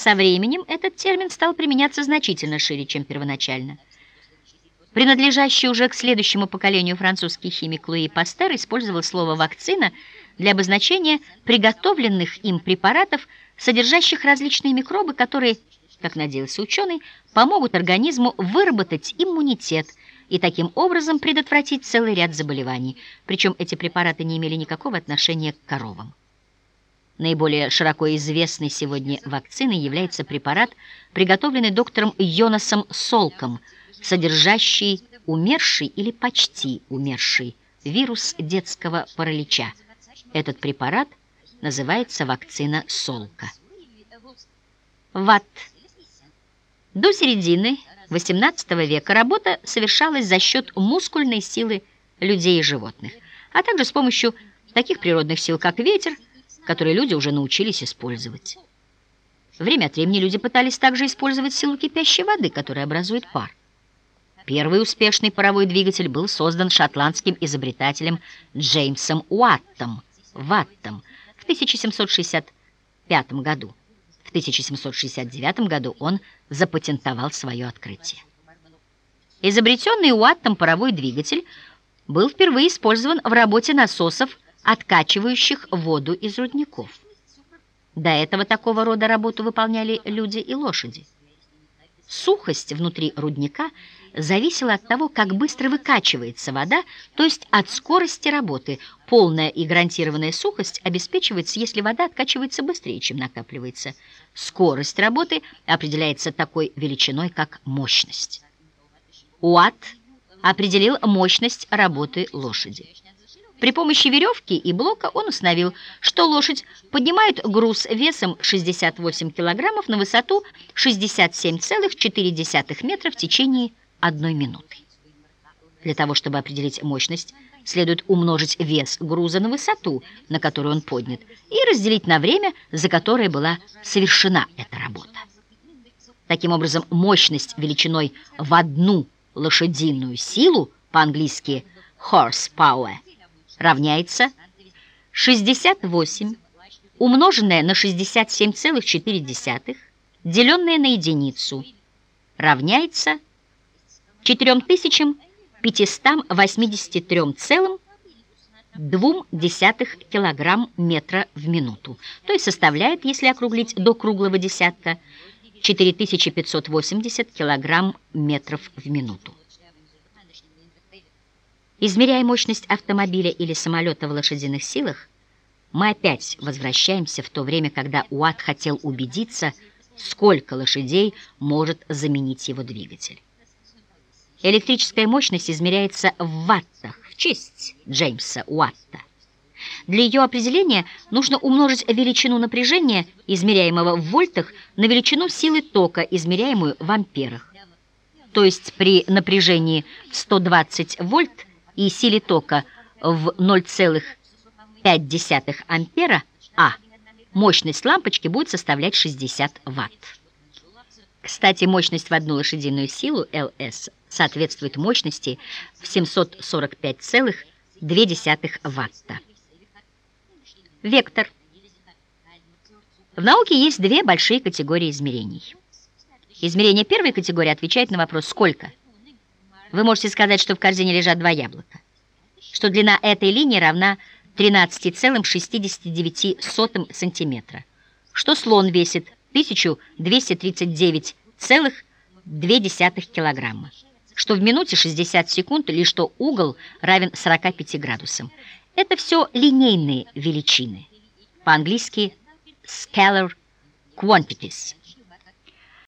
Со временем этот термин стал применяться значительно шире, чем первоначально. Принадлежащий уже к следующему поколению французский химик Луи Пастер использовал слово «вакцина» для обозначения приготовленных им препаратов, содержащих различные микробы, которые, как надеялся ученый, помогут организму выработать иммунитет и таким образом предотвратить целый ряд заболеваний. Причем эти препараты не имели никакого отношения к коровам. Наиболее широко известной сегодня вакциной является препарат, приготовленный доктором Йонасом Солком, содержащий умерший или почти умерший вирус детского паралича. Этот препарат называется вакцина Солка. ВАТ. До середины XVIII века работа совершалась за счет мускульной силы людей и животных, а также с помощью таких природных сил, как ветер, которые люди уже научились использовать. Время от времени люди пытались также использовать силу кипящей воды, которая образует пар. Первый успешный паровой двигатель был создан шотландским изобретателем Джеймсом Уаттом, Ваттом в 1765 году. В 1769 году он запатентовал свое открытие. Изобретенный Уаттом паровой двигатель был впервые использован в работе насосов, откачивающих воду из рудников. До этого такого рода работу выполняли люди и лошади. Сухость внутри рудника зависела от того, как быстро выкачивается вода, то есть от скорости работы. Полная и гарантированная сухость обеспечивается, если вода откачивается быстрее, чем накапливается. Скорость работы определяется такой величиной, как мощность. Уатт определил мощность работы лошади. При помощи веревки и блока он установил, что лошадь поднимает груз весом 68 килограммов на высоту 67,4 метра в течение одной минуты. Для того, чтобы определить мощность, следует умножить вес груза на высоту, на которую он поднят, и разделить на время, за которое была совершена эта работа. Таким образом, мощность величиной в одну лошадиную силу, по-английски horsepower, равняется 68 умноженное на 67,4, деленное на единицу, равняется 4583,2 килограмм метра в минуту, то есть составляет, если округлить до круглого десятка, 4580 килограмм метров в минуту. Измеряя мощность автомобиля или самолета в лошадиных силах, мы опять возвращаемся в то время, когда Уатт хотел убедиться, сколько лошадей может заменить его двигатель. Электрическая мощность измеряется в ваттах в честь Джеймса Уатта. Для ее определения нужно умножить величину напряжения, измеряемого в вольтах, на величину силы тока, измеряемую в амперах. То есть при напряжении в 120 вольт и силе тока в 0,5 ампера А, мощность лампочки будет составлять 60 ватт. Кстати, мощность в одну лошадиную силу ЛС соответствует мощности в 745,2 ватта. Вектор. В науке есть две большие категории измерений. Измерение первой категории отвечает на вопрос «сколько?». Вы можете сказать, что в корзине лежат два яблока, что длина этой линии равна 13,69 сантиметра, что слон весит 1239,2 килограмма, что в минуте 60 секунд или что угол равен 45 градусам. Это все линейные величины, по-английски scalar quantities –